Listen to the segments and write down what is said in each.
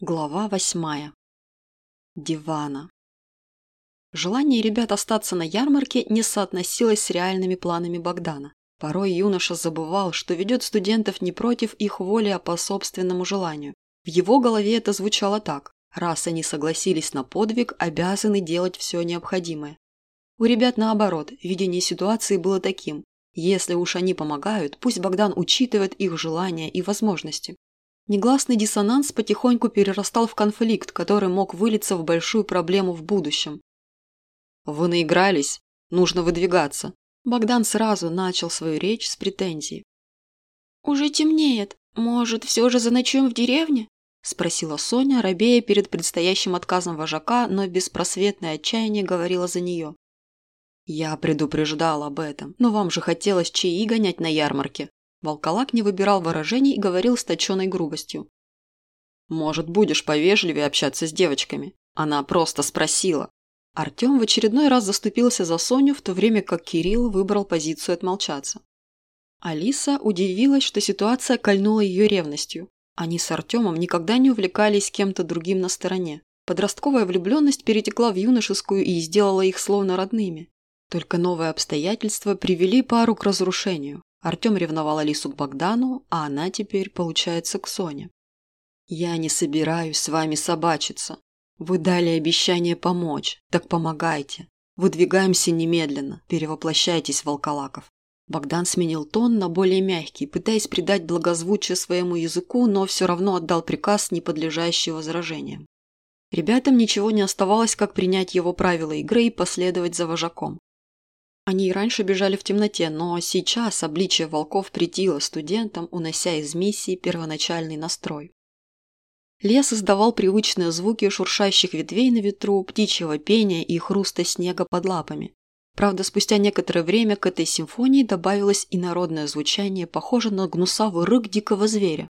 Глава восьмая. Дивана. Желание ребят остаться на ярмарке не соотносилось с реальными планами Богдана. Порой юноша забывал, что ведет студентов не против их воли, а по собственному желанию. В его голове это звучало так. Раз они согласились на подвиг, обязаны делать все необходимое. У ребят наоборот, видение ситуации было таким. Если уж они помогают, пусть Богдан учитывает их желания и возможности. Негласный диссонанс потихоньку перерастал в конфликт, который мог вылиться в большую проблему в будущем. «Вы наигрались. Нужно выдвигаться». Богдан сразу начал свою речь с претензией. «Уже темнеет. Может, все же заночуем в деревне?» – спросила Соня, робея перед предстоящим отказом вожака, но беспросветное отчаяние говорило за нее. «Я предупреждал об этом, но вам же хотелось чаи гонять на ярмарке», Волколак не выбирал выражений и говорил с точенной грубостью. «Может, будешь повежливее общаться с девочками?» Она просто спросила. Артем в очередной раз заступился за Соню, в то время как Кирилл выбрал позицию отмолчаться. Алиса удивилась, что ситуация кольнула ее ревностью. Они с Артемом никогда не увлекались кем-то другим на стороне. Подростковая влюбленность перетекла в юношескую и сделала их словно родными. Только новые обстоятельства привели пару к разрушению. Артем ревновал Алису к Богдану, а она теперь, получается, к Соне. «Я не собираюсь с вами собачиться. Вы дали обещание помочь, так помогайте. Выдвигаемся немедленно, перевоплощайтесь, волколаков». Богдан сменил тон на более мягкий, пытаясь придать благозвучие своему языку, но все равно отдал приказ, не подлежащий возражениям. Ребятам ничего не оставалось, как принять его правила игры и последовать за вожаком. Они и раньше бежали в темноте, но сейчас обличие волков претило студентам, унося из миссии первоначальный настрой. Лес издавал привычные звуки шуршащих ветвей на ветру, птичьего пения и хруста снега под лапами. Правда, спустя некоторое время к этой симфонии добавилось и народное звучание, похожее на гнусавый рык дикого зверя.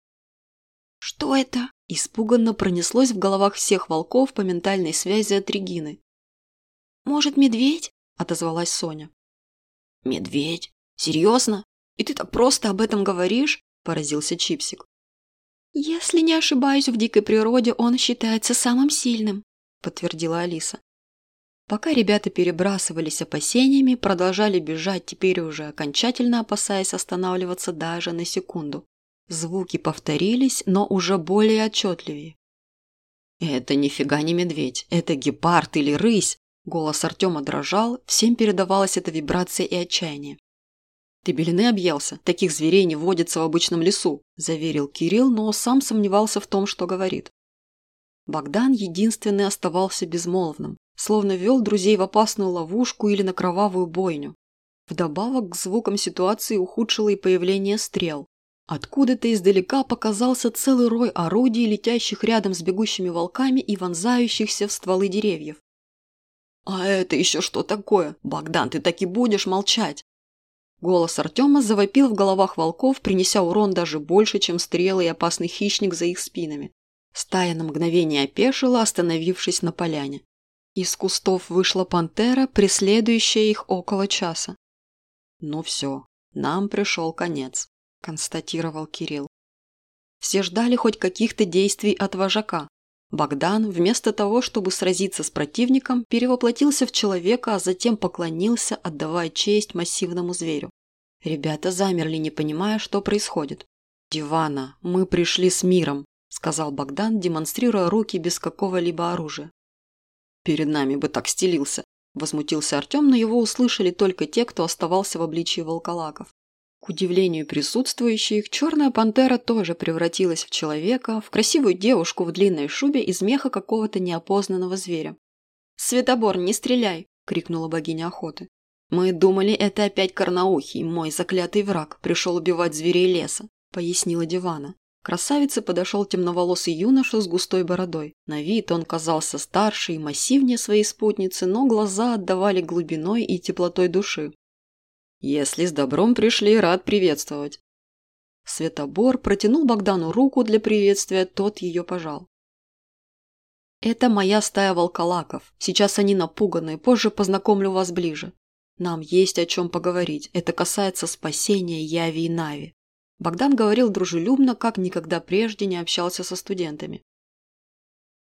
«Что это?» – испуганно пронеслось в головах всех волков по ментальной связи от Регины. «Может, медведь?» – отозвалась Соня. «Медведь? Серьезно? И ты так просто об этом говоришь?» – поразился Чипсик. «Если не ошибаюсь, в дикой природе он считается самым сильным», – подтвердила Алиса. Пока ребята перебрасывались опасениями, продолжали бежать, теперь уже окончательно опасаясь останавливаться даже на секунду. Звуки повторились, но уже более отчетливее. «Это нифига не медведь, это гепард или рысь!» Голос Артема дрожал, всем передавалась эта вибрация и отчаяние. «Ты белины объелся? Таких зверей не водится в обычном лесу», – заверил Кирилл, но сам сомневался в том, что говорит. Богдан единственный оставался безмолвным, словно вел друзей в опасную ловушку или на кровавую бойню. Вдобавок к звукам ситуации ухудшило и появление стрел. Откуда-то издалека показался целый рой орудий, летящих рядом с бегущими волками и вонзающихся в стволы деревьев. «А это еще что такое? Богдан, ты так и будешь молчать!» Голос Артема завопил в головах волков, принеся урон даже больше, чем стрелы и опасный хищник за их спинами. Стая на мгновение опешила, остановившись на поляне. Из кустов вышла пантера, преследующая их около часа. «Ну все, нам пришел конец», – констатировал Кирилл. Все ждали хоть каких-то действий от вожака, Богдан, вместо того, чтобы сразиться с противником, перевоплотился в человека, а затем поклонился, отдавая честь массивному зверю. Ребята замерли, не понимая, что происходит. «Дивана, мы пришли с миром», – сказал Богдан, демонстрируя руки без какого-либо оружия. «Перед нами бы так стелился», – возмутился Артем, но его услышали только те, кто оставался в обличии волколаков. К удивлению присутствующих, черная пантера тоже превратилась в человека, в красивую девушку в длинной шубе из меха какого-то неопознанного зверя. «Светобор, не стреляй!» – крикнула богиня охоты. «Мы думали, это опять Карнаухий, мой заклятый враг, пришел убивать зверей леса», – пояснила Дивана. Красавице подошел темноволосый юноша с густой бородой. На вид он казался старше и массивнее своей спутницы, но глаза отдавали глубиной и теплотой души. Если с добром пришли, рад приветствовать. Светобор протянул Богдану руку для приветствия, тот ее пожал. Это моя стая волколаков. Сейчас они напуганы, позже познакомлю вас ближе. Нам есть о чем поговорить. Это касается спасения Яви и Нави. Богдан говорил дружелюбно, как никогда прежде не общался со студентами.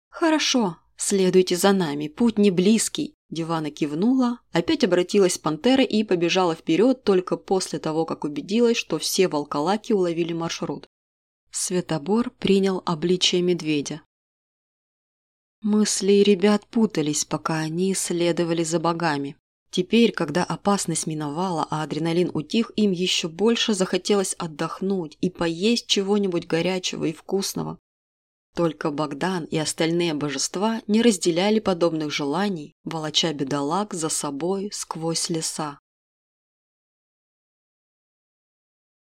«Хорошо, следуйте за нами, путь не близкий», Дивана кивнула, опять обратилась пантера и побежала вперед только после того, как убедилась, что все волколаки уловили маршрут. Светобор принял обличие медведя. Мысли ребят путались, пока они следовали за богами. Теперь, когда опасность миновала, а адреналин утих, им еще больше захотелось отдохнуть и поесть чего-нибудь горячего и вкусного. Только Богдан и остальные божества не разделяли подобных желаний, волоча бедолаг за собой сквозь леса.